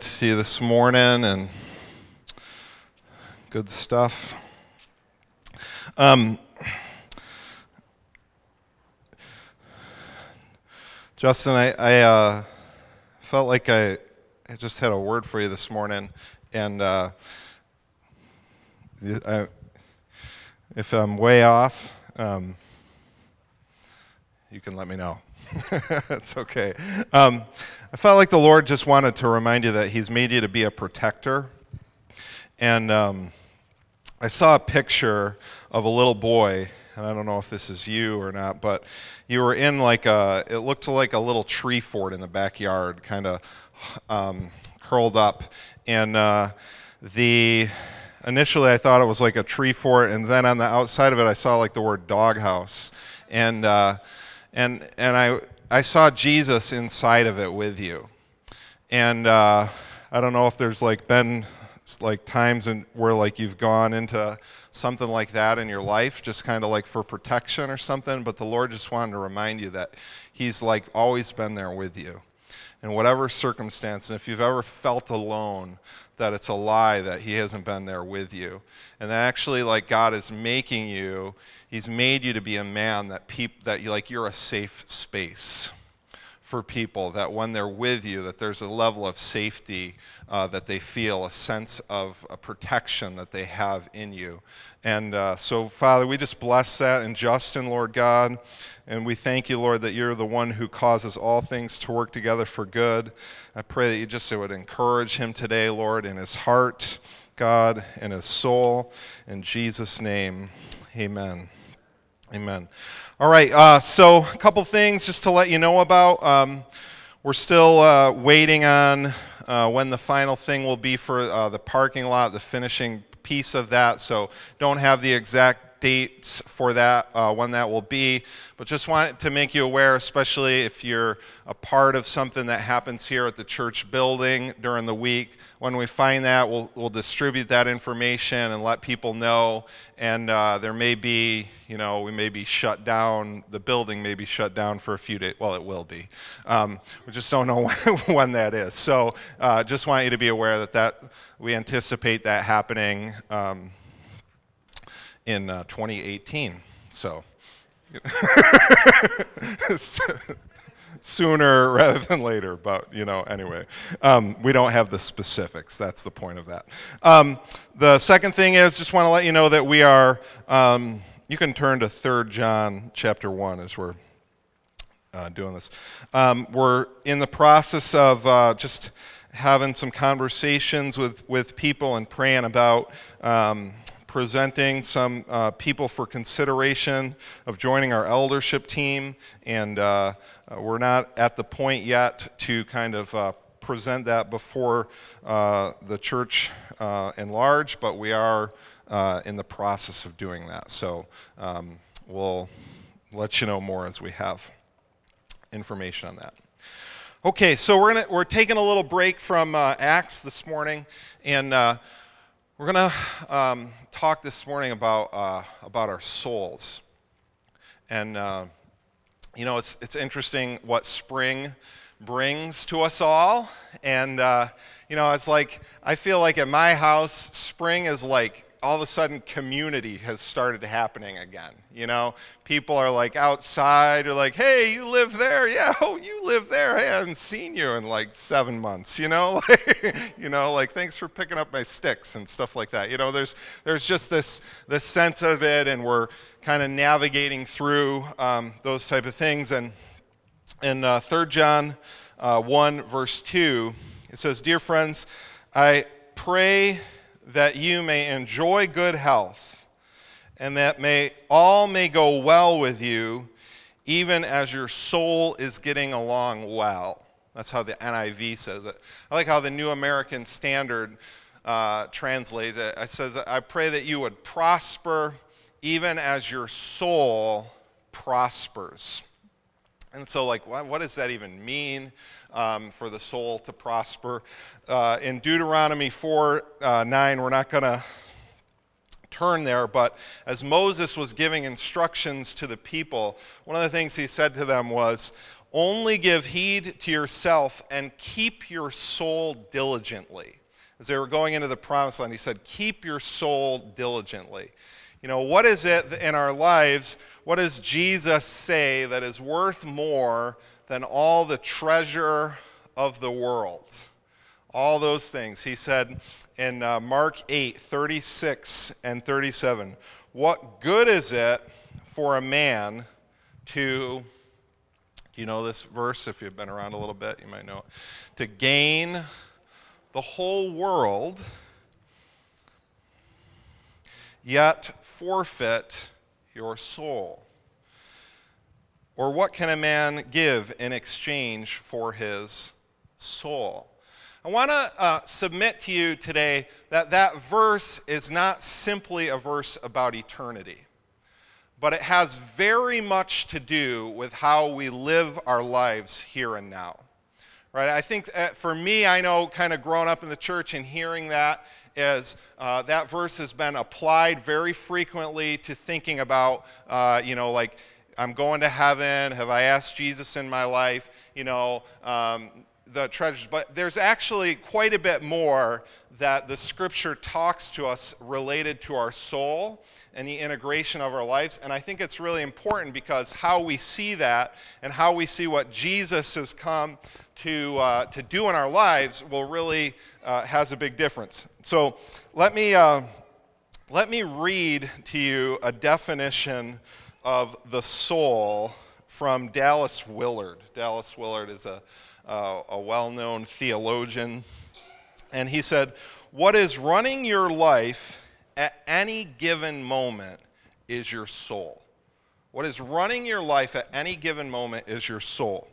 to see you this morning and good stuff. Um, Justin, I, I uh, felt like I, I just had a word for you this morning, and uh, I, if I'm way off, um, you can let me know. it's okay. Um, I felt like the Lord just wanted to remind you that He's made you to be a protector. And um, I saw a picture of a little boy, and I don't know if this is you or not, but you were in like a, it looked like a little tree fort in the backyard, kind of um, curled up. And uh, the, initially I thought it was like a tree fort, and then on the outside of it I saw like the word doghouse. And, uh, and, and I, I saw Jesus inside of it with you. And uh, I don't know if there's like been like times in, where like you've gone into something like that in your life, just kind of like for protection or something, but the Lord just wanted to remind you that He's like always been there with you. In whatever circumstance, and if you've ever felt alone, that it's a lie that He hasn't been there with you. And that actually, like, God is making you He's made you to be a man that peop, that you, like you're a safe space for people that when they're with you that there's a level of safety uh, that they feel a sense of a protection that they have in you. And uh, so father we just bless that in justin lord god. And we thank you lord that you're the one who causes all things to work together for good. I pray that you just would encourage him today lord in his heart god in his soul. In jesus name amen Amen. All right, uh, so a couple things just to let you know about. Um, we're still uh, waiting on uh, when the final thing will be for uh, the parking lot, the finishing piece of that. So don't have the exact dates for that, uh, when that will be, but just wanted to make you aware, especially if you're a part of something that happens here at the church building during the week. When we find that, we'll, we'll distribute that information and let people know. And uh, there may be, you know, we may be shut down, the building may be shut down for a few days. Well, it will be. Um, we just don't know when, that is. So uh, just want you to be aware that, that we anticipate that happening. Um, in uh, 2018. So, sooner rather than later, but you know, anyway, um, we don't have the specifics. That's the point of that. Um, the second thing is, just want to let you know that we are. Um, you can turn to 3 John chapter 1 as we're uh, doing this. Um, we're in the process of uh, just having some conversations with, with people and praying about um, presenting some uh, people for consideration of joining our eldership team, and uh, uh, we're not at the point yet to kind of uh, present that before uh, the church in large, but we are in the process of doing that. So um, we'll let you know more as we have information on that. Okay, so we're, gonna, we're taking a little break from Acts this morning, and we're going to um, talk this morning about, uh, about our souls. And, uh, you know, it's, it's interesting what spring brings to us all. And, uh, you know, it's like, I feel like at my house, spring is like all of a sudden community has started happening again. You know, people are like outside, or like, hey, you live there? Yeah, oh, you live there. Hey, I haven't seen you in like seven months. You know, you know, like thanks for picking up my sticks and stuff like that. You know, there's there's just this this sense of it, and we're kind of navigating through um, those type of things. And in uh, 3 John uh, 1 verse 2, it says, "Dear friends, I pray." That you may enjoy good health, and that may all may go well with you, even as your soul is getting along well. That's how the NIV says it. I like how the New American Standard uh, translates it. It says, I pray that you would prosper even as your soul prospers. And so, like, what, does that even mean um, for the soul to prosper? Uh, in Deuteronomy 4 uh, 9, we're not going to turn there, but as Moses was giving instructions to the people, one of the things he said to them was, Only give heed to yourself and keep your soul diligently. As they were going into the promised land, he said, Keep your soul diligently. You know, what is it in our lives? What does Jesus say that is worth more than all the treasure of the world? All those things. He said in uh, Mark 8 36 and 37, What good is it for a man to you know this verse? If you've been around a little bit, you might know it. To gain the whole world, yet forfeit your soul. Or what can a man give in exchange for his soul? I want to uh, submit to you today that that verse is not simply a verse about eternity but it has very much to do with how we live our lives here and now. Right? I think uh, for me, I know kind of growing up in the church and hearing that is uh, that verse has been applied very frequently to thinking about, uh, you know, like I'm going to heaven. Have I asked Jesus in my life? You know, um, the treasures. But there's actually quite a bit more that the scripture talks to us related to our soul and the integration of our lives. And I think it's really important because how we see that and how we see what Jesus has come to, uh, to do in our lives will really uh, has a big difference. So let me, uh, let me read to you a definition of the soul from Dallas Willard. Dallas Willard is a, uh, a well known theologian. And he said, What is running your life at any given moment is your soul. What is running your life at any given moment is your soul.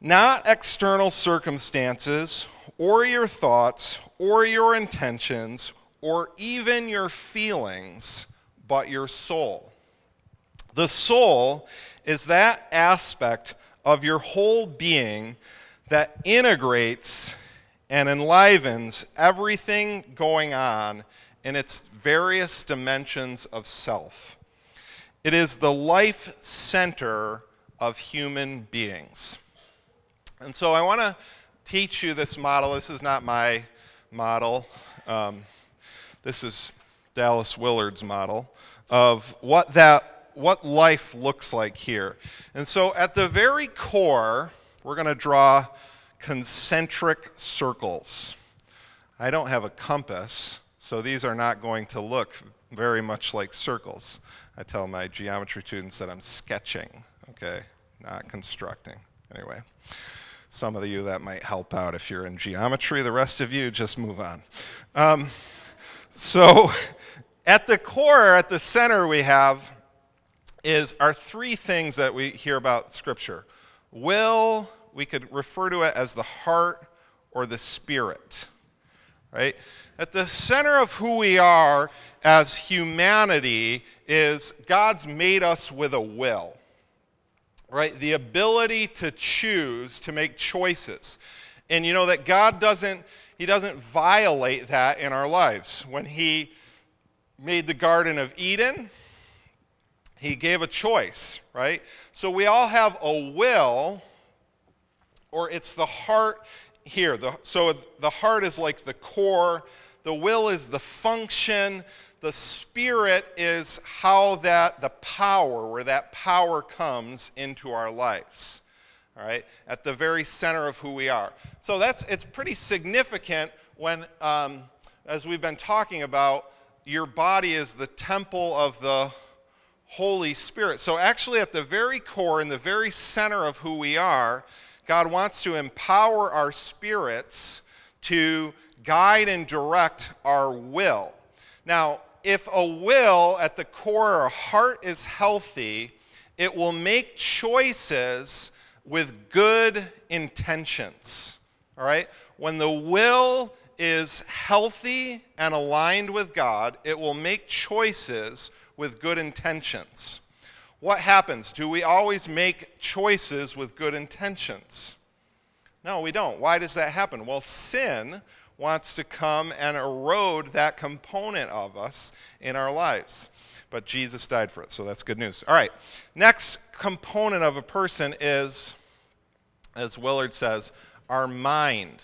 Not external circumstances, or your thoughts, or your intentions, or even your feelings, but your soul. The soul is that aspect of your whole being that integrates and enlivens everything going on in its various dimensions of self. It is the life center of human beings. And so I want to teach you this model. This is not my model. Um, this is Dallas Willard's model of what that what life looks like here. And so at the very core, we're going to draw concentric circles. I don't have a compass, so these are not going to look very much like circles. I tell my geometry students that I'm sketching, okay, not constructing. Anyway, some of you that might help out if you're in geometry. The rest of you just move on. Um, so, at the core, at the center, we have is are three things that we hear about Scripture. Will, we could refer to it as the heart or the spirit, right? At the center of who we are as humanity is God's made us with a will, right? The ability to choose, to make choices. And you know that God doesn't, He doesn't violate that in our lives. When He made the Garden of Eden, He gave a choice, right? So we all have a will, or it's the heart here. The, so the heart is like the core, the will is the function, the spirit is how that, the power, where that power comes into our lives. All right, at the very center of who we are. So that's it's pretty significant when, um, as we've been talking about, your body is the temple of the Holy Spirit. So actually, at the very core, in the very center of who we are, God wants to empower our spirits to guide and direct our will. Now, if a will at the core, a heart is healthy, it will make choices with good intentions. All right? When the will is healthy and aligned with God, it will make choices with good intentions what happens? Do we always make choices with good intentions? No, we don't. Why does that happen? Well, sin, wants to come and erode that component of us in our lives. But Jesus died for it, so that's good news. All right, next component of a person is, as Willard says, our mind.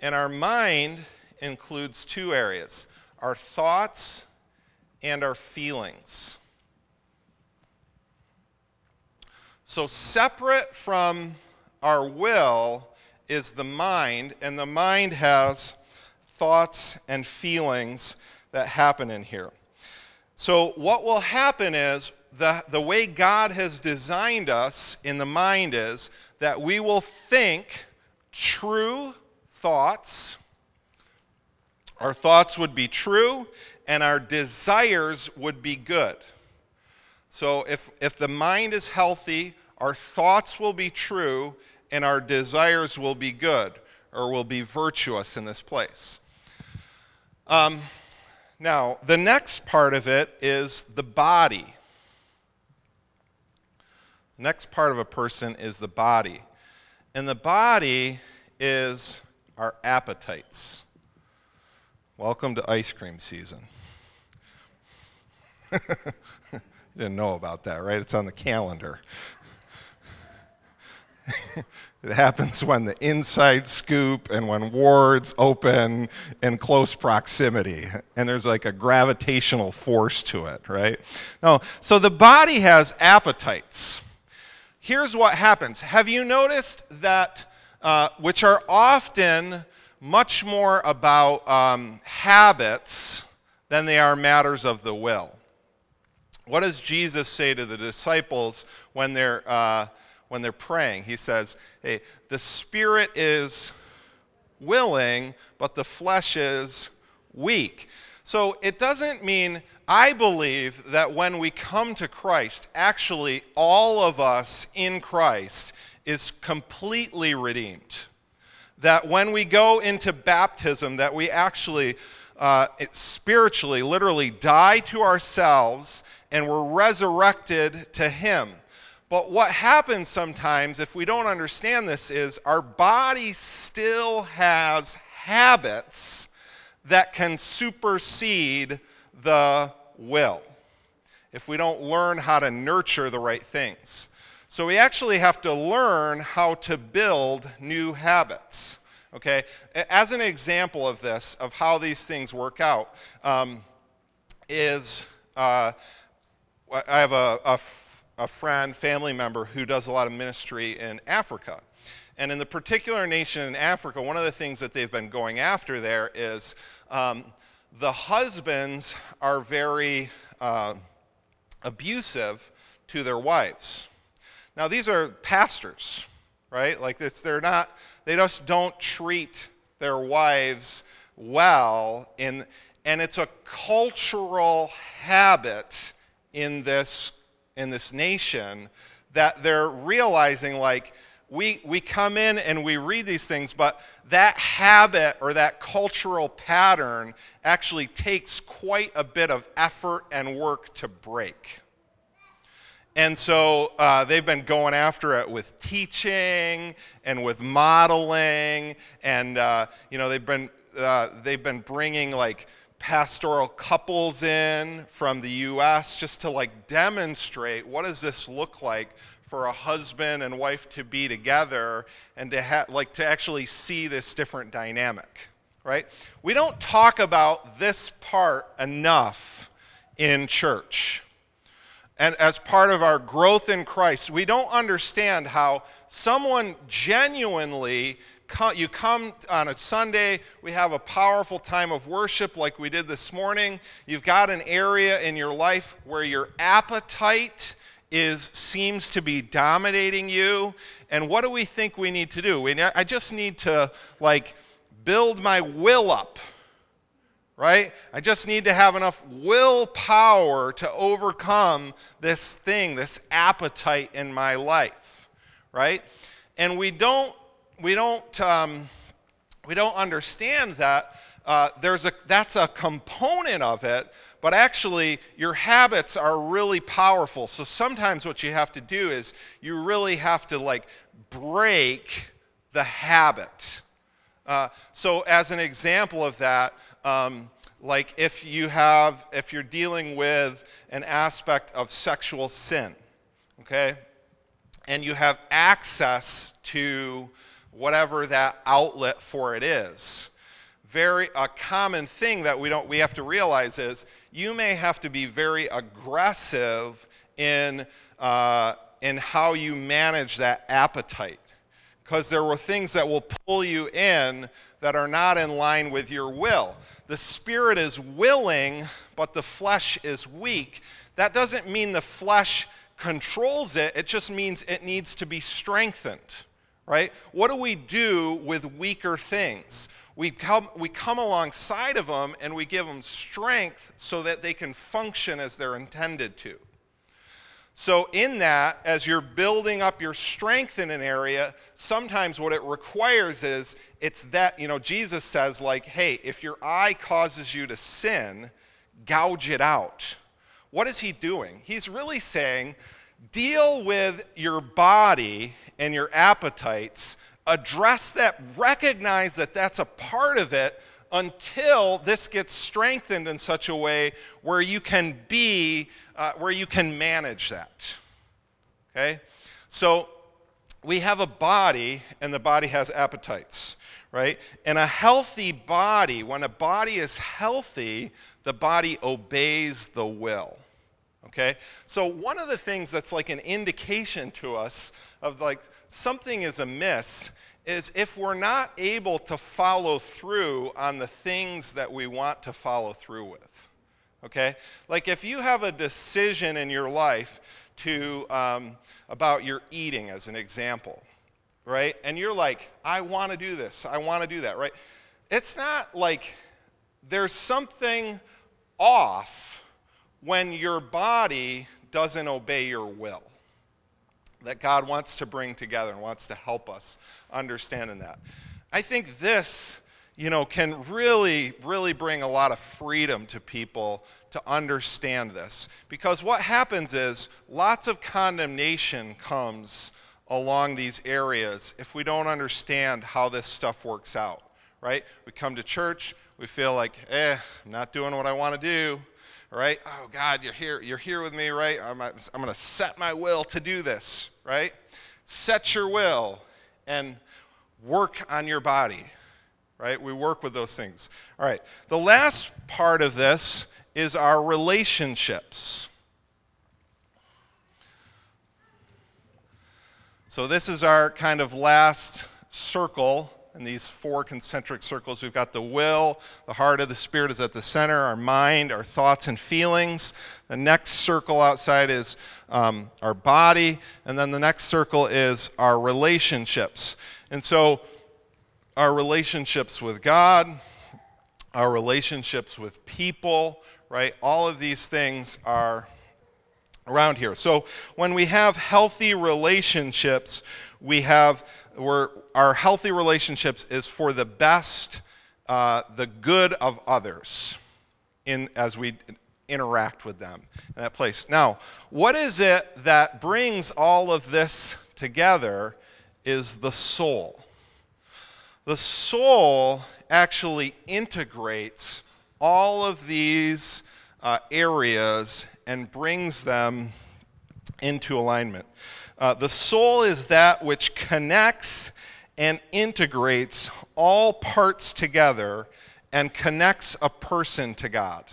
And our mind includes two areas our thoughts and our feelings. So, separate from our will is the mind, and the mind has thoughts and feelings that happen in here. So, what will happen is the, the way God has designed us in the mind is that we will think true thoughts. Our thoughts would be true, and our desires would be good. So, if, if the mind is healthy, our thoughts will be true, and our desires will be good or will be virtuous in this place. Um, now, the next part of it is the body. Next part of a person is the body. And the body is our appetites. Welcome to ice cream season. you didn't know about that, right? It's on the calendar. it happens when the inside scoop and when wards open in close proximity and there's like a gravitational force to it right no so the body has appetites here's what happens have you noticed that uh, which are often much more about um, habits than they are matters of the will what does jesus say to the disciples when they're uh, when they're praying. He says, hey, the spirit is willing, but the flesh is weak. So it doesn't mean, I believe that when we come to Christ, actually all of us in Christ is completely redeemed. That when we go into baptism, that we actually uh, spiritually, literally die to ourselves and we're resurrected to Him. But what happens sometimes, if we don't understand this, is our body still has habits that can supersede the will if we don't learn how to nurture the right things. So we actually have to learn how to build new habits. Okay? As an example of this, of how these things work out, um, is uh, I have a, a a friend, family member who does a lot of ministry in Africa. And in the particular nation in Africa, one of the things that they've been going after there is um, the husbands are very uh, abusive to their wives. Now, these are pastors, right? Like, it's, they're not, they just don't treat their wives well. In, and it's a cultural habit in this in this nation that they're realizing like we, we come in and we read these things, but that habit or that cultural pattern actually takes quite a bit of effort and work to break. And so uh, they've been going after it with teaching and with modeling, and uh, you know they've been uh, they've been bringing like pastoral couples in from the US just to like demonstrate what does this look like for a husband and wife to be together and to ha- like to actually see this different dynamic right? We don't talk about this part enough in church and as part of our growth in Christ we don't understand how someone genuinely you come on a Sunday, we have a powerful time of worship like we did this morning. You've got an area in your life where your appetite is seems to be dominating you. And what do we think we need to do? We, I just need to like build my will up. Right? I just need to have enough willpower to overcome this thing, this appetite in my life. Right? And we don't we don't, um, we don't understand that uh, there's a, that's a component of it, but actually your habits are really powerful. So sometimes what you have to do is you really have to like break the habit Uh, so, as an example of that, um, like if you have, if you're dealing with an aspect of sexual sin, okay, and you have access to whatever that outlet for it is, very a common thing that we don't we have to realize is you may have to be very aggressive in uh, in how you manage that appetite. Because there were things that will pull you in that are not in line with your will. The spirit is willing, but the flesh is weak. That doesn't mean the flesh controls it, it just means it needs to be strengthened, right? What do we do with weaker things? We come, we come alongside of them and we give them strength so that they can function as they're intended to. So, in that, as you're building up your strength in an area, sometimes what it requires is it's that, you know, Jesus says, like, hey, if your eye causes you to sin, gouge it out. What is he doing? He's really saying, deal with your body and your appetites, address that, recognize that that's a part of it, until this gets strengthened in such a way where you can be, uh, where you can manage that. Okay? So we have a body, and the body has appetites, right? And a healthy body, when a body is healthy, the body obeys the will. Okay? So one of the things that's like an indication to us of like something is amiss is if we're not able to follow through on the things that we want to follow through with. Okay? Like if you have a decision in your life to, um, about your eating, as an example, right? And you're like, I want to do this, I want to do that, right? It's not like there's something off when your body doesn't obey your will that God wants to bring together and wants to help us understand in that. I think this, you know, can really, really bring a lot of freedom to people to understand this. Because what happens is lots of condemnation comes along these areas if we don't understand how this stuff works out, right? We come to church, we feel like, eh, I'm not doing what I want to do right? Oh, God, you're here, you're here with me, right? I'm, I'm going to set my will to do this, right? Set your will and work on your body, right? We work with those things. All right, the last part of this is our relationships. So, this is our kind of last circle in these four concentric circles. We've got the will, the heart of the Spirit is at the center, our mind, our thoughts and feelings. The next circle outside is um, our body, and then the next circle is our relationships. And so, our relationships with God, our relationships with people, right? All of these things are around here. So, when we have healthy relationships, we have we're, our healthy relationships is for the best, uh, the good of others in, as we interact with them in that place. Now, what is it that brings all of this together is the soul. The soul actually integrates all of these uh, areas and brings them into alignment. Uh, the soul is that which connects and integrates all parts together and connects a person to God.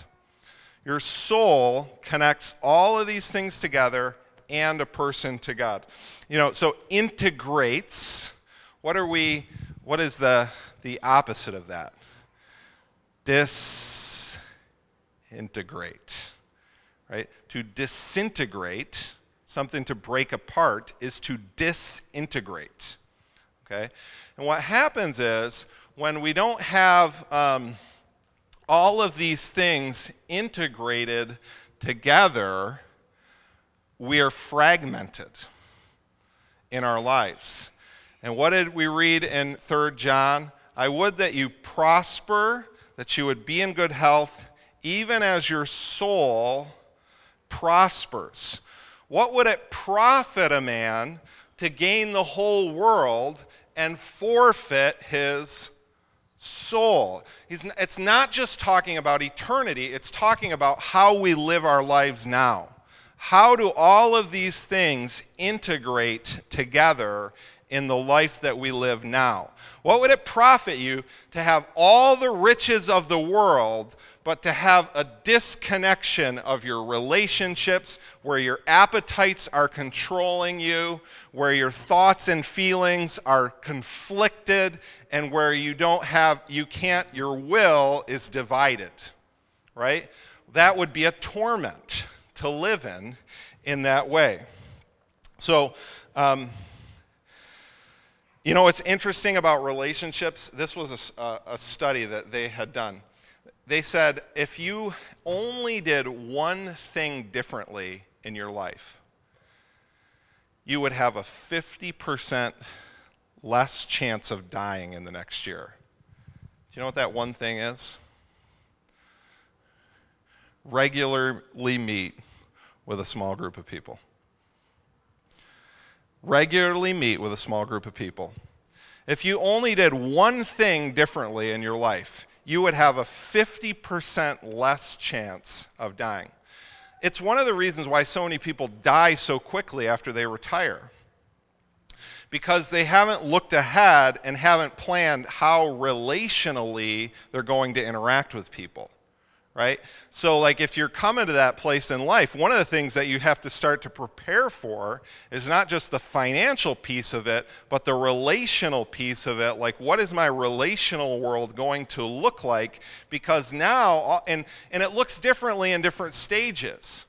Your soul connects all of these things together and a person to God. You know, so integrates, what are we, what is the, the opposite of that? Disintegrate, right? To disintegrate something to break apart, is to disintegrate. Okay? And what happens is when we don't have um, all of these things integrated together, we are fragmented in our lives. And what did we read in 3 John? I would that you prosper, that you would be in good health, even as your soul prospers. What would it profit a man to gain the whole world and forfeit his soul. He's, it's not just talking about eternity, it's talking about how we live our lives now. How do all of these things integrate together in the life that we live now? What would it profit you to have all the riches of the world, but to have a disconnection of your relationships, where your appetites are controlling you, where your thoughts and feelings are conflicted, and where you don't have, you can't, your will is divided, right? That would be a torment to live in in that way. So, um, you know what's interesting about relationships? This was a, a, study that they had done. They said if you only did one thing differently in your life, you would have a 50% less chance of dying in the next year. Do you know what that one thing is? Regularly meet with a small group of people regularly meet with a small group of people. If you only did one thing differently in your life, you would have a 50% less chance of dying. It's one of the reasons why so many people die so quickly after they retire. Because they haven't looked ahead and haven't planned how relationally they're going to interact with people right? So, like, if you're coming to that place in life, one of the things that you have to start to prepare for is not just the financial piece of it, but the relational piece of it. Like, what is my relational world going to look like? Because now, and, and it looks differently in different stages.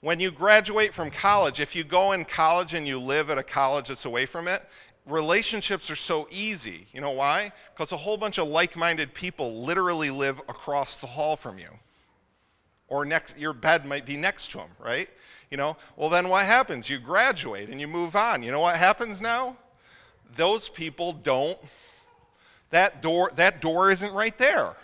When you graduate from college, if you go in college and you live at a college that's away from it, relationships are so easy. You know why? Because a whole bunch of like minded people literally live across the hall from you or next your bed might be next to them, right? You know, well then what happens? You graduate and you move on. You know what happens now? Those people don't that door that door isn't right there.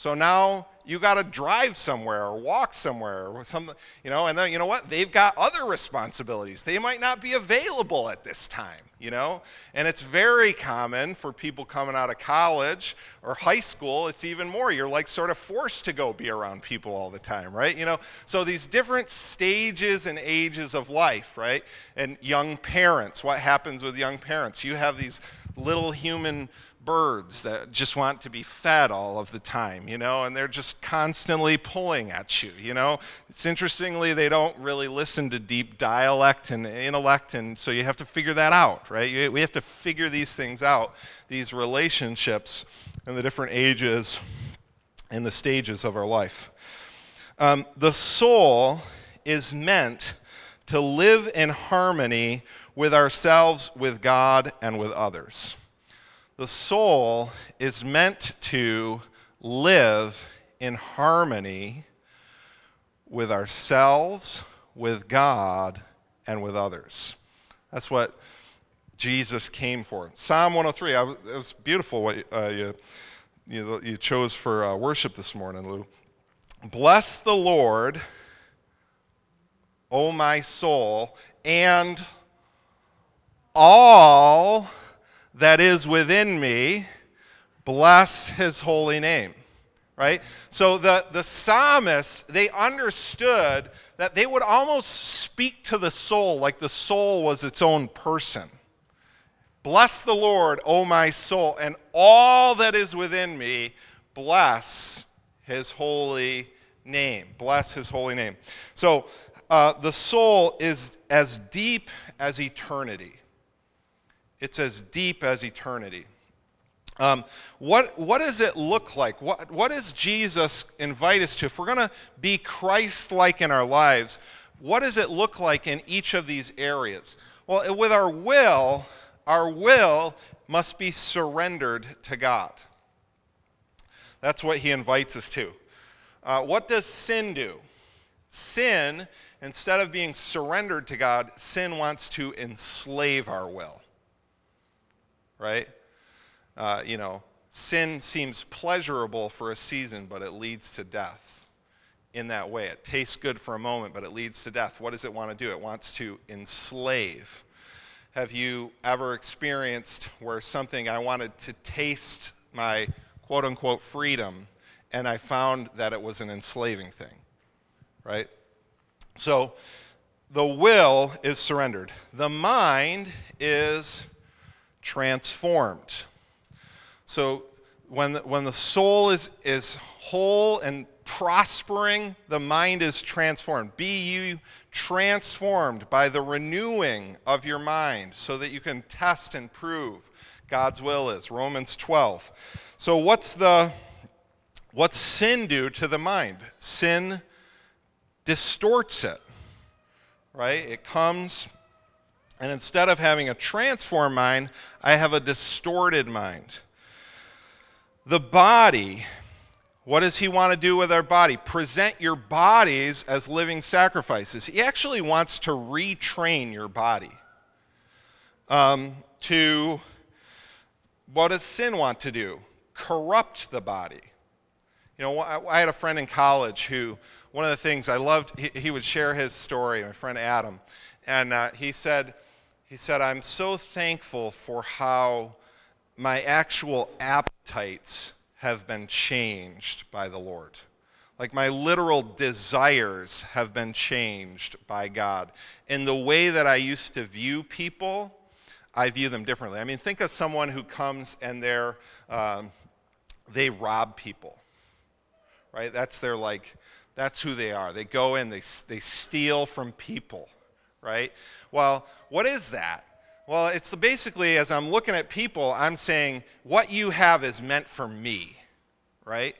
So now you got to drive somewhere or walk somewhere or something, you know, and then you know what? They've got other responsibilities. They might not be available at this time, you know? And it's very common for people coming out of college or high school, it's even more. You're like sort of forced to go be around people all the time, right? You know, so these different stages and ages of life, right? And young parents, what happens with young parents? You have these little human birds that just want to be fed all of the time, you know, and they're just constantly pulling at you, you know. It's interestingly, they don't really listen to deep dialect and intellect, and so you have to figure that out, right? We have to figure these things out, these relationships and the different ages and the stages of our life. Um, the soul is meant to live in harmony with ourselves, with God, and with others the soul is meant to live in harmony with ourselves, with God, and with others. That's what Jesus came for. Psalm 103, I, it was beautiful what uh, you, you, you, chose for uh, worship this morning, Lou. Bless the Lord, O my soul, and all that is within me, bless his holy name. Right? So the, the psalmists, they understood that they would almost speak to the soul like the soul was its own person. Bless the Lord, O my soul, and all that is within me, bless his holy name. Bless his holy name. So uh, the soul is as deep as eternity. It's as deep as eternity. Um, what, what does it look like? What, what does Jesus invite us to? If we're going to be Christ like in our lives, what does it look like in each of these areas? Well, with our will, our will must be surrendered to God. That's what he invites us to. Uh, what does sin do? Sin, instead of being surrendered to God, sin wants to enslave our will right? Uh, you know, sin seems pleasurable for a season, but it leads to death in that way. It tastes good for a moment, but it leads to death. What does it want to do? It wants to enslave. Have you ever experienced where something I wanted to taste my quote unquote freedom, and I found that it was an enslaving thing, right? So the will is surrendered, the mind is transformed. So when the, when the soul is, is whole and prospering, the mind is transformed. Be you transformed by the renewing of your mind so that you can test and prove God's will is. Romans 12. So what's the what's sin do to the mind? Sin distorts it. Right? It comes and instead of having a transformed mind, I have a distorted mind. The body what does he want to do with our body? Present your bodies as living sacrifices. He actually wants to retrain your body um, to what does sin want to do? Corrupt the body. You know, I, had a friend in college who, one of the things I loved, he, he would share his story, my friend Adam, and uh, he said, he said, I'm so thankful for how my actual appetites have been changed by the Lord. Like my literal desires have been changed by God. In the way that I used to view people, I view them differently. I mean, think of someone who comes and they're, um, they rob people, right? That's their like, that's who they are. They go in, they, they steal from people, right? Well, what is that? Well, it's basically as I'm looking at people, I'm saying, what you have is meant for me, right?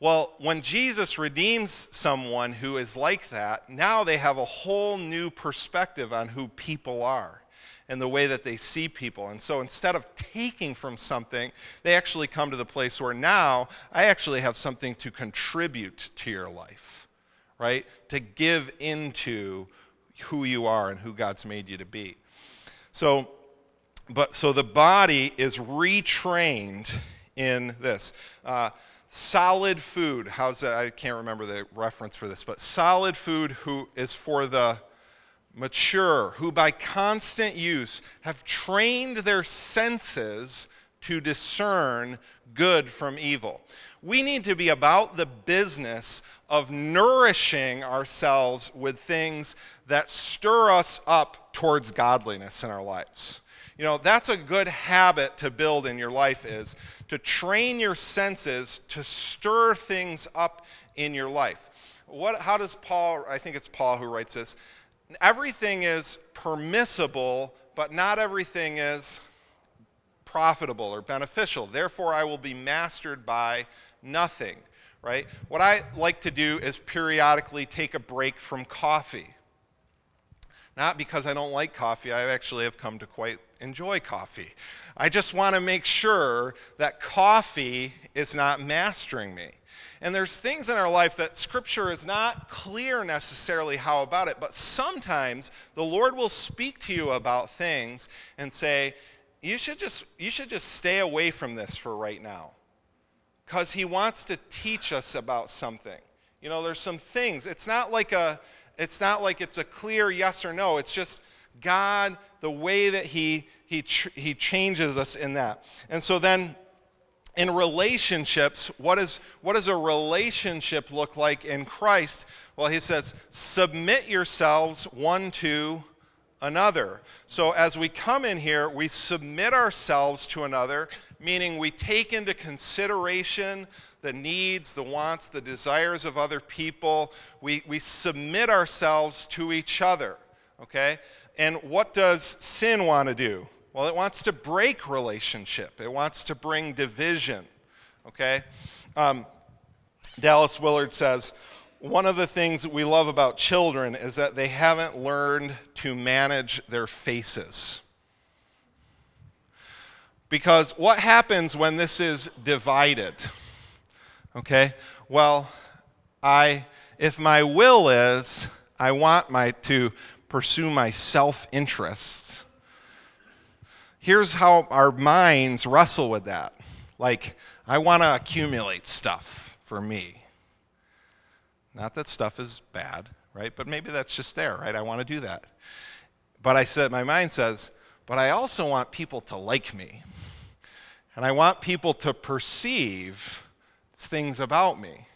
Well, when Jesus redeems someone who is like that, now they have a whole new perspective on who people are and the way that they see people. And so instead of taking from something, they actually come to the place where now I actually have something to contribute to your life, right? To give into who you are and who God's made you to be. So, but so the body is retrained in this. Uh, solid food. How's that? I can't remember the reference for this, but solid food who is for the mature, who by constant use have trained their senses to discern good from evil. We need to be about the business of nourishing ourselves with things that stir us up towards godliness in our lives. You know, that's a good habit to build in your life is to train your senses to stir things up in your life. What, how does Paul, I think it's Paul who writes this, everything is permissible, but not everything is profitable or beneficial. Therefore, I will be mastered by nothing, right? What I like to do is periodically take a break from coffee. Not because I don't like coffee, I actually have come to quite enjoy coffee. I just want to make sure that coffee is not mastering me. And there's things in our life that Scripture is not clear necessarily how about it, but sometimes the Lord will speak to you about things and say, you should just, you should just stay away from this for right now. Because He wants to teach us about something. You know, there's some things. It's not like a, it's not like it's a clear yes or no. It's just God, the way that He, he, he changes us in that. And so then in relationships, what, is, what does a relationship look like in Christ? Well, he says, submit yourselves one to another. So as we come in here, we submit ourselves to another, meaning we take into consideration the needs, the wants, the desires of other people. We, we submit ourselves to each other, okay? And what does sin want to do? Well, it wants to break relationship, it wants to bring division, okay? Um, Dallas Willard says, one of the things that we love about children is that they haven't learned to manage their faces. Because what happens when this is divided? Okay? Well, I if my will is I want my to pursue my self-interest. Here's how our minds wrestle with that. Like I want to accumulate stuff for me. Not that stuff is bad, right? But maybe that's just there, right? I want to do that. But I said my mind says, but I also want people to like me And I want people to perceive things about me.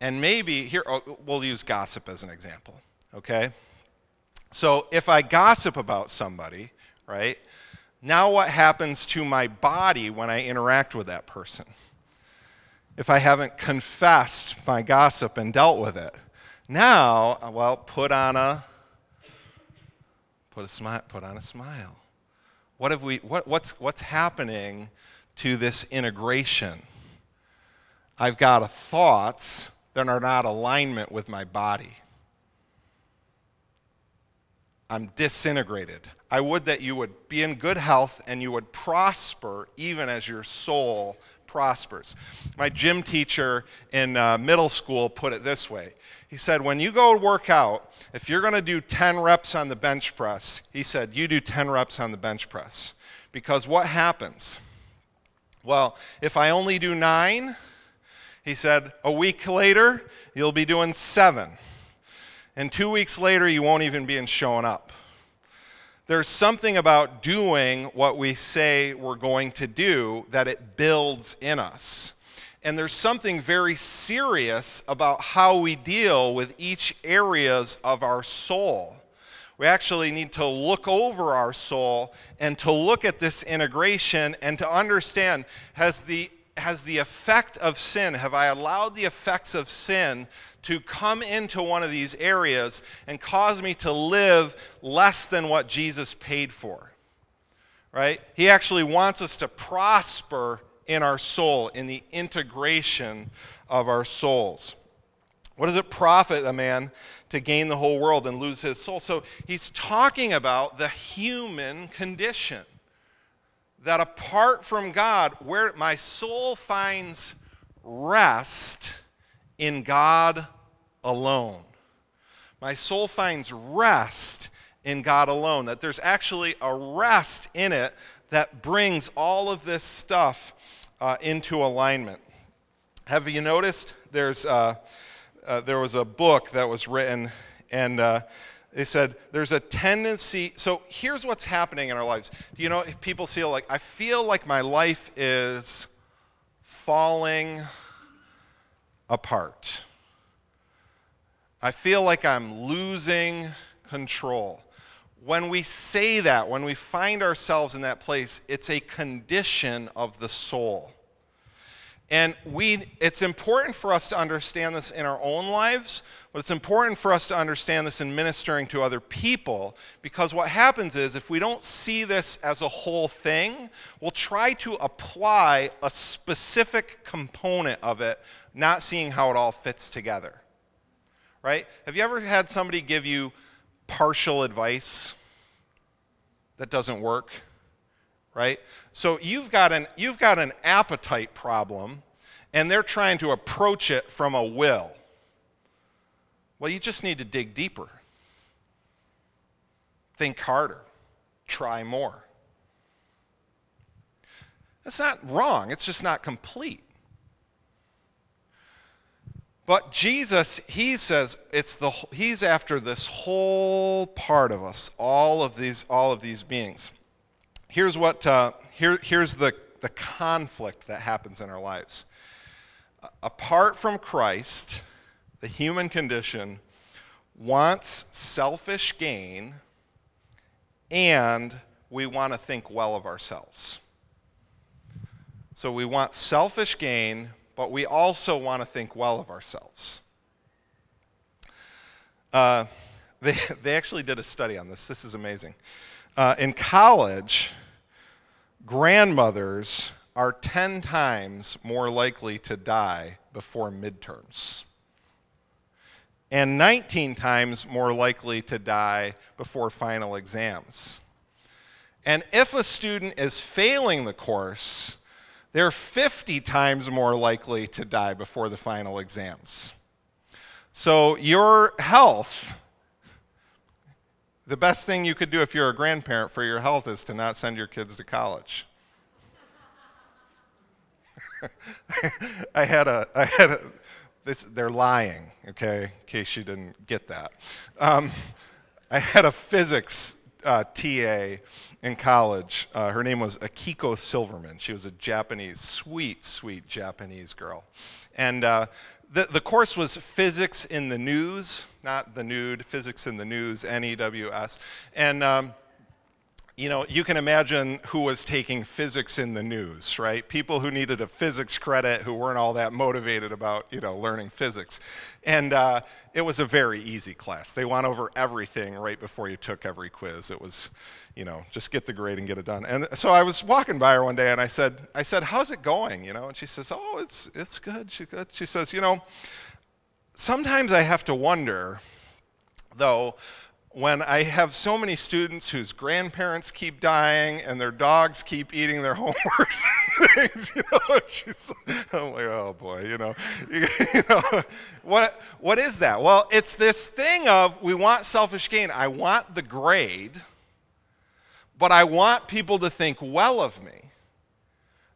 And maybe, here, oh, we'll use gossip as an example, okay? So if I gossip about somebody, right, now what happens to my body when I interact with that person? If I haven't confessed my gossip and dealt with it, now, uh, well, put on a put a smile, put on a smile. What have we what, what's what's happening to this integration? I've got a thoughts that are not alignment with my body. I'm disintegrated. I would that you would be in good health and you would prosper even as your soul prospers. My gym teacher in uh, middle school put it this way. He said, When you go work out, if you're going to do 10 reps on the bench press, he said, you do 10 reps on the bench press. Because what happens? Well, if I only do nine, he said, a week later, you'll be doing seven. And two weeks later, you won't even be in showing up. There's something about doing what we say we're going to do that it builds in us. And there's something very serious about how we deal with each areas of our soul. We actually need to look over our soul and to look at this integration and to understand has the has the effect of sin, have I allowed the effects of sin to come into one of these areas and cause me to live less than what Jesus paid for? Right? He actually wants us to prosper in our soul, in the integration of our souls. What does it profit a man to gain the whole world and lose his soul? So he's talking about the human condition that apart from God, where my soul finds rest in God alone. My soul finds rest in God alone. That there's actually a rest in it that brings all of this stuff uh, into alignment. Have you noticed? There's uh, uh, there was a book that was written, and uh, they said there's a tendency. So here's what's happening in our lives. You know if people feel like, I feel like my life is falling apart? I feel like I'm losing control. When we say that, when we find ourselves in that place, it's a condition of the soul. And we, it's important for us to understand this in our own lives, but it's important for us to understand this in ministering to other people because what happens is if we don't see this as a whole thing, we'll try to apply a specific component of it, not seeing how it all fits together. Right? Have you ever had somebody give you partial advice that doesn't work? right? So you've got an, you've got an appetite problem, and they're trying to approach it from a will. Well, you just need to dig deeper. Think harder. Try more. That's not wrong, it's just not complete. But Jesus, he says it's the he's after this whole part of us, all of these all of these beings here's what uh, here, here's the, the conflict that happens in our lives. Apart from Christ, the human condition wants selfish gain and we want to think well of ourselves. So we want selfish gain, but we also want to think well of ourselves. Uh, they, they actually did a study on this. This is amazing. Uh, in college, grandmothers are 10 times more likely to die before midterms and 19 times more likely to die before final exams. And if a student is failing the course, they're 50 times more likely to die before the final exams. So your health the best thing you could do if you're a grandparent for your health is to not send your kids to college. I had a, I had a, this, they're lying, okay, in case you didn't get that. Um, I had a physics uh, TA in college. Uh, her name was Akiko Silverman. She was a Japanese, sweet, sweet Japanese girl. And uh, the, the course was Physics in the News, not the nude, Physics in the News, N E W S. And um, you know, you can imagine who was taking physics in the news, right? People who needed a physics credit who weren't all that motivated about, you know, learning physics. And uh, it was a very easy class. They went over everything right before you took every quiz. It was, you know, just get the grade and get it done. And so I was walking by her one day and I said, I said, how's it going? You know, and she says, oh, it's, it's good. She's good. She says, you know, sometimes I have to wonder, though, when I have so many students whose grandparents keep dying and their dogs keep eating their homeworks things, you know, she's, I'm like, oh boy, you know, you, you know, what, what is that? Well, it's this thing of we want selfish gain. I want the grade, but I want people to think well of me.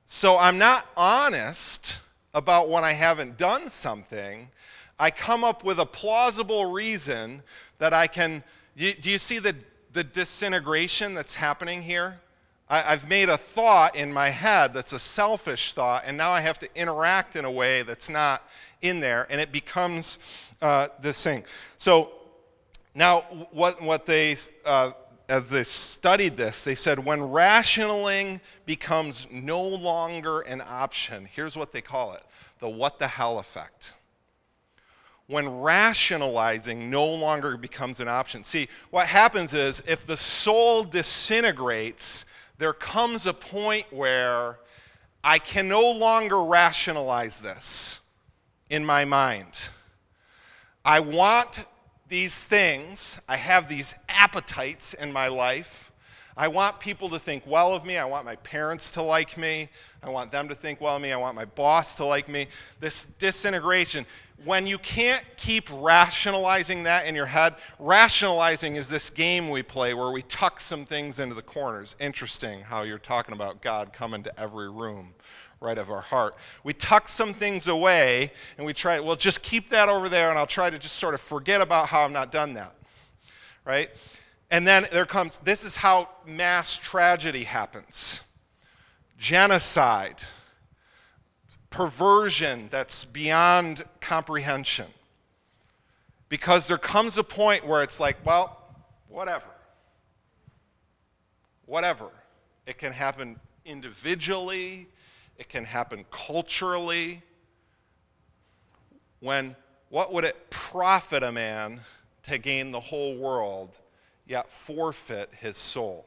So I'm not honest about when I haven't done something. I come up with a plausible reason that I can you, do you see the, the disintegration that's happening here? I, have made a thought in my head that's a selfish thought, and now I have to interact in a way that's not in there, and it becomes uh, this thing. So now, what, what they, uh, as they studied this, they said when rationaling becomes no longer an option, here's what they call it the what the hell effect when rationalizing no longer becomes an option. See, what happens is if the soul disintegrates, there comes a point where I can no longer rationalize this in my mind. I want these things, I have these appetites in my life. I want people to think well of me. I want my parents to like me. I want them to think well of me. I want my boss to like me. This disintegration when you can't keep rationalizing that in your head, rationalizing is this game we play where we tuck some things into the corners. Interesting how you're talking about God coming to every room right of our heart. We tuck some things away and we try, well, just keep that over there and I'll try to just sort of forget about how I've not done that. Right? And then there comes, this is how mass tragedy happens genocide perversion that's beyond comprehension. Because there comes a point where it's like, well, whatever. Whatever. It can happen individually, it can happen culturally. When what would it profit a man to gain the whole world, yet forfeit his soul?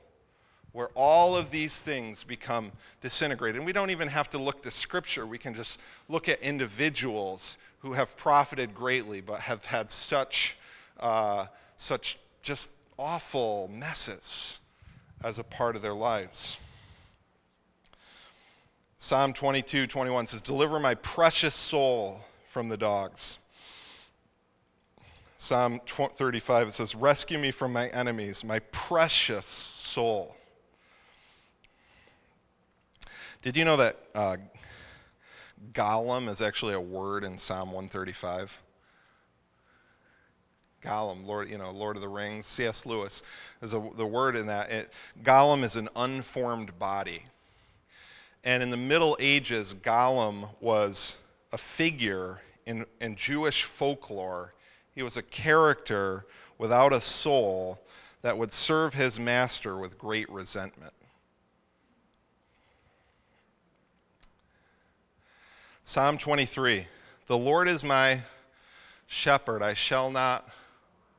Where all of these things become disintegrated. And we don't even have to look to Scripture, we can just look at individuals who have profited greatly but have had such, uh, such just awful messes as a part of their lives. Psalm 22 21 says, Deliver my precious soul from the dogs. Psalm 35 it says, Rescue me from my enemies, my precious soul. Did you know that uh, Gollum is actually a word in Psalm 135? Gollum, Lord, you know, Lord of the Rings, C.S. Lewis is a, the word in that. It, Gollum is an unformed body. And in the Middle Ages, Gollum was a figure in, in Jewish folklore. He was a character without a soul that would serve his master with great resentment. Psalm 23 The Lord is my shepherd, I shall not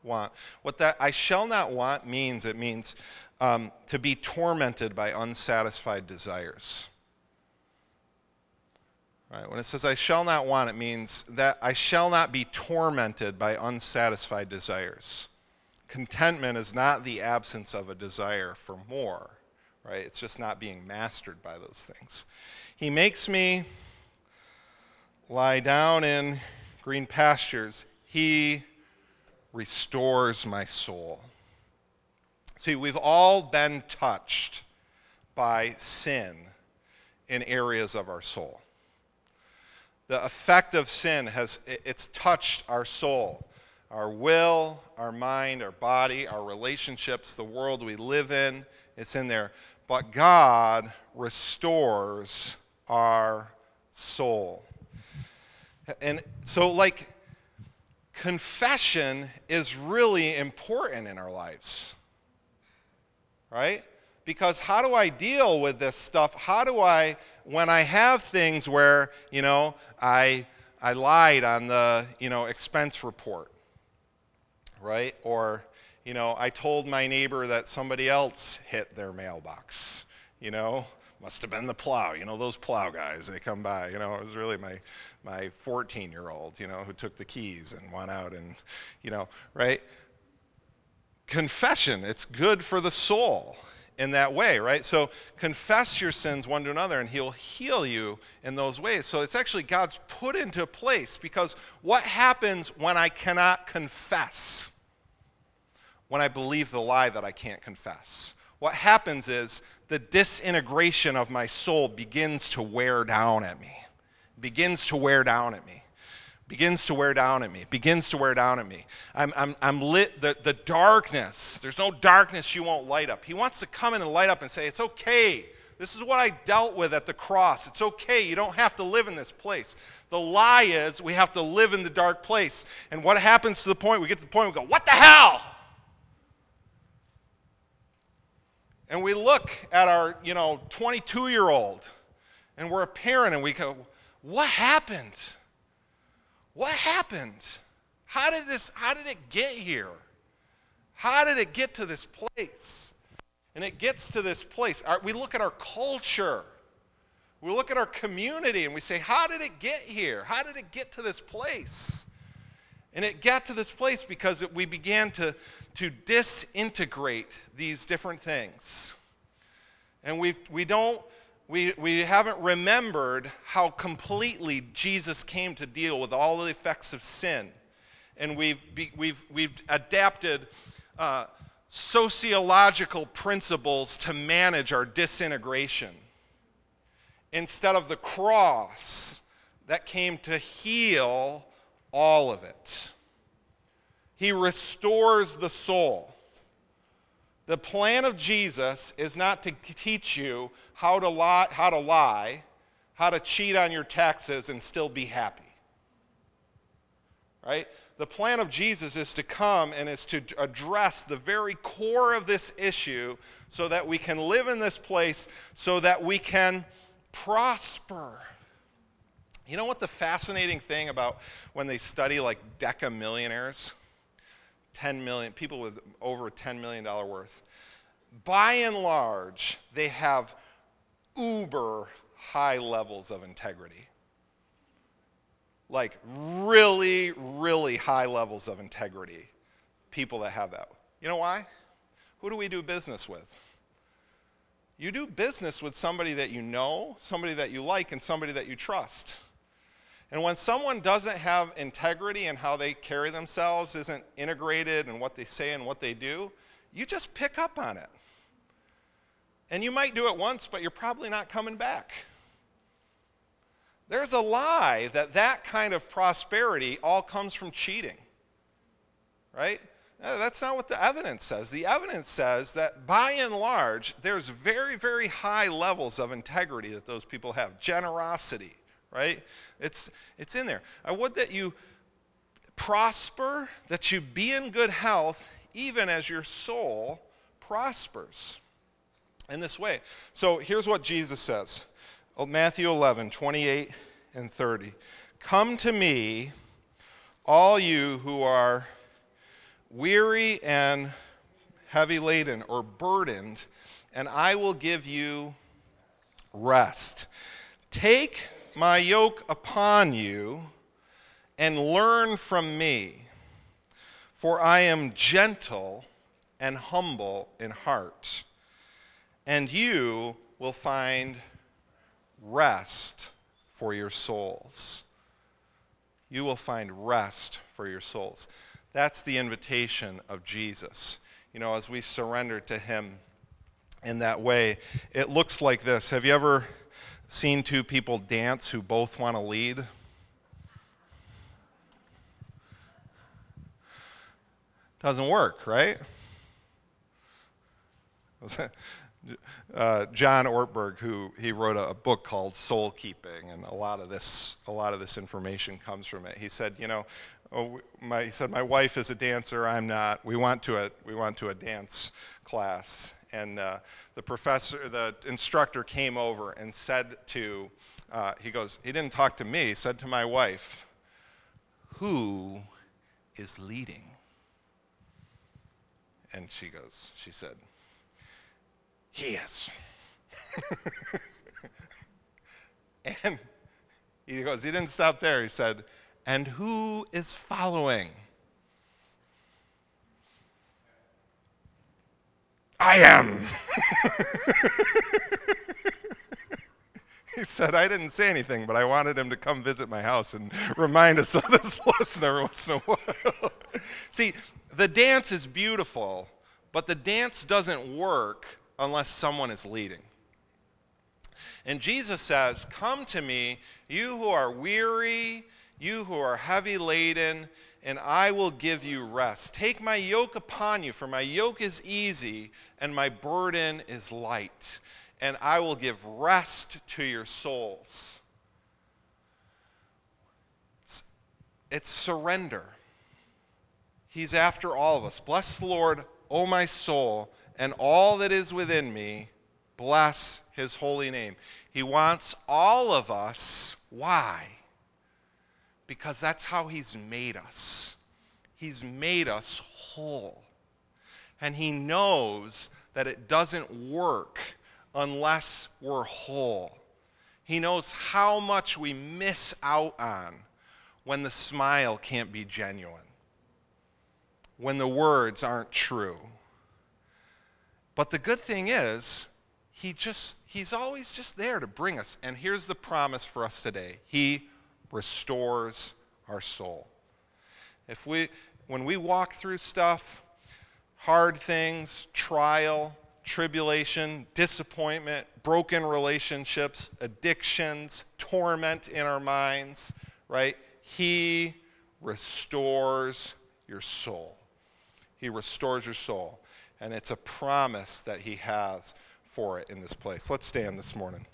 want. What that I shall not want means, it means um, to be tormented by unsatisfied desires. Right, when it says I shall not want, it means that I shall not be tormented by unsatisfied desires. Contentment is not the absence of a desire for more, right? It's just not being mastered by those things. He makes me lie down in green pastures. He restores my soul. See, we've all been touched by sin in areas of our soul. The effect of sin has it's touched our soul. our will, our mind, our body, our relationships, the world we live in. It's in there. But God restores our soul. And so, like, confession is really important in our lives, right? Because how do I deal with this stuff? How do I, when I have things where, you know, I, I lied on the, you know, expense report, right? Or, you know, I told my neighbor that somebody else hit their mailbox, you know, must have been the plow, you know, those plow guys, they come by, you know, it was really my, my 14 year old, you know, who took the keys and went out and, you know, right? Confession, it's good for the soul in that way, right? So confess your sins one to another and he'll heal you in those ways. So it's actually God's put into place because what happens when I cannot confess? When I believe the lie that I can't confess. What happens is the disintegration of my soul begins to wear down at me. Begins to wear down at me begins to wear down at me, begins to wear down at me. I'm, I'm, I'm lit, the, the darkness, there's no darkness you won't light up. He wants to come in and light up and say, It's okay. This is what I dealt with at the cross. It's okay. You don't have to live in this place. The lie is we have to live in the dark place. And what happens to the point? We get to the point we go, What the hell? And we look at our, you know, 22 year old and we're a parent and we go, What happened? What happened? How did this how did it get here? How did it get to this place? And it gets to this place. We look at our culture. We look at our community and we say, How did it get here? How did it get to this place? And it got to this place because it, we began to, to disintegrate these different things. And we, we don't we, we haven't remembered how completely Jesus came to deal with all the effects of sin. And we've, we've, we've adapted uh, sociological principles to manage our disintegration instead of the cross that came to heal all of it. He restores the soul. The plan of Jesus is not to teach you how to lie, how to lie, how to cheat on your taxes and still be happy. Right? The plan of Jesus is to come and is to address the very core of this issue so that we can live in this place so that we can prosper. You know what the fascinating thing about when they study like deca millionaires? 10 million, people with over $10 million worth, by and large, they have uber high levels of integrity. Like really, really high levels of integrity. People that have that. You know why? Who do we do business with? You do business with somebody that you know, somebody that you like, and somebody that you trust. And when someone doesn't have integrity in how they carry themselves, isn't integrated in what they say and what they do, you just pick up on it. And you might do it once, but you're probably not coming back. There's a lie that that kind of prosperity all comes from cheating, right? Uh, that's not what the evidence says. The evidence says that by and large, there's very, very high levels of integrity that those people have, generosity, right? It's, it's in there. I would that you prosper, that you be in good health, even as your soul prospers. In this way. So here's what Jesus says oh, Matthew 11, 28 and 30. Come to me, all you who are weary and heavy laden or burdened, and I will give you rest. Take my yoke upon you and learn from me, for I am gentle and humble in heart, and you will find rest for your souls. You will find rest for your souls. That's the invitation of Jesus. You know, as we surrender to Him in that way, it looks like this. Have you ever seen two people dance who both want to lead? Doesn't work, right? Uh, John Ortberg, who he wrote a, a, book called Soul Keeping, and a lot of this, a lot of this information comes from it. He said, you know, oh, my, he said my wife is a dancer, I'm not. We went to a we went to a dance class, and uh, the professor, the instructor came over and said to, uh, he goes, he didn't talk to me, he said to my wife, who is leading? And she goes, she said, he is. and he goes, he didn't stop there. He said, and who is following? I am. he said, I didn't say anything, but I wanted him to come visit my house and remind us of this lesson every once in a while. See, the dance is beautiful, but the dance doesn't work unless someone is leading. And Jesus says, Come to me, you who are weary, you who are heavy laden, and I will give you rest. Take my yoke upon you, for my yoke is easy and my burden is light, and I will give rest to your souls. It's surrender. He's after all of us. Bless the Lord, O my soul, and all that is within me. Bless his holy name. He wants all of us. Why? Because that's how he's made us. He's made us whole. And he knows that it doesn't work unless we're whole. He knows how much we miss out on when the smile can't be genuine when the words aren't true. But the good thing is, he just he's always just there to bring us. And here's the promise for us today. He restores our soul. If we when we walk through stuff, hard things, trial, tribulation, disappointment, broken relationships, addictions, torment in our minds, right? He restores your soul. He restores your soul. And it's a promise that He has for it in this place. Let's stand this morning.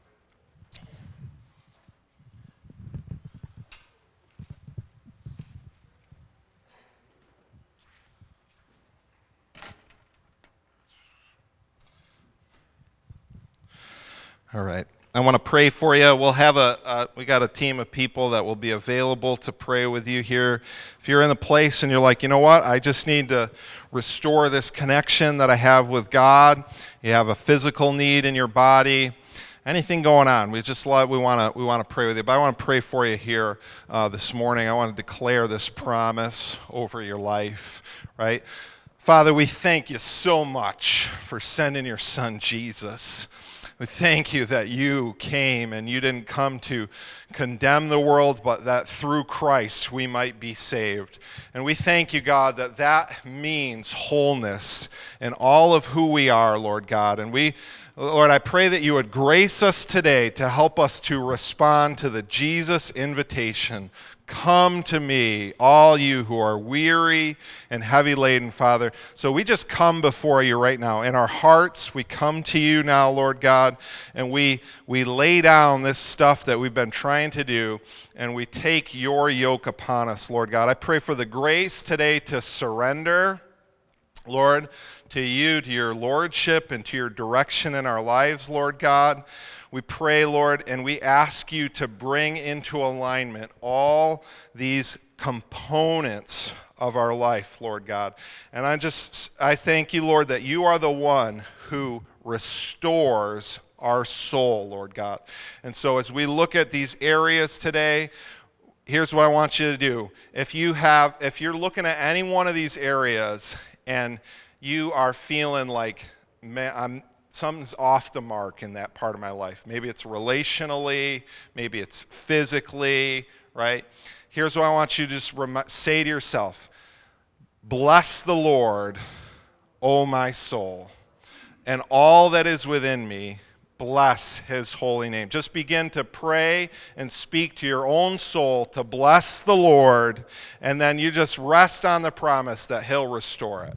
All right. I want to pray for you. We'll have a, uh, we got a team of people that will be available to pray with you here. If you're in the place and you're like, you know what, I just need to restore this connection that I have with God. You have a physical need in your body, anything going on. We just love, we want to, we want to pray with you. But I want to pray for you here uh, this morning. I want to declare this promise over your life, right? Father, we thank you so much for sending your son Jesus. We thank you that you came and you didn't come to condemn the world, but that through Christ we might be saved. And we thank you, God, that that means wholeness in all of who we are, Lord God. And we, Lord, I pray that you would grace us today to help us to respond to the Jesus invitation Come to me, all you who are weary and heavy laden, Father. So we just come before you right now. In our hearts, we come to you now, Lord God, and we, we lay down this stuff that we've been trying to do, and we take your yoke upon us, Lord God. I pray for the grace today to surrender, Lord, to you, to your lordship, and to your direction in our lives, Lord God. We pray, Lord, and we ask you to bring into alignment all these components of our life, Lord God. And I just, I thank you, Lord, that you are the one who restores our soul, Lord God. And so as we look at these areas today, here's what I want you to do. If you have, if you're looking at any one of these areas and you are feeling like, man, I'm, something's off the mark in that part of my life. Maybe it's relationally, maybe it's physically, right? Here's what I want you to just rem- say to yourself Bless the Lord, O my soul, and all that is within me. bless his holy name. Just begin to pray and speak to your own soul to bless the Lord, and then you just rest on the promise that he'll restore it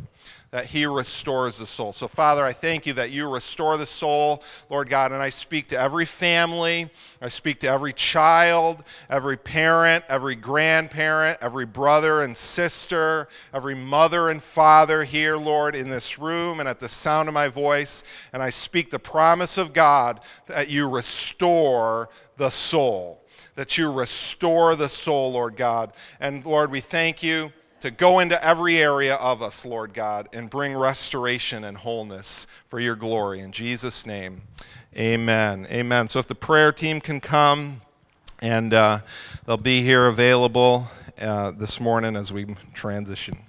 that He restores the soul. So, Father, I thank you that you restore the soul, Lord God, and I speak to every family, I speak to every child, every parent, every grandparent, every brother and sister, every mother and father here, Lord, in this room and at the sound of my voice, and I speak the promise of God that you restore the soul. That you restore the soul, Lord God. And Lord, we thank you to go into every area of us, Lord God, and bring restoration and wholeness for your glory. In Jesus' name, amen. Amen. So if the prayer team can come, and uh, they'll be here available uh, this morning as we transition.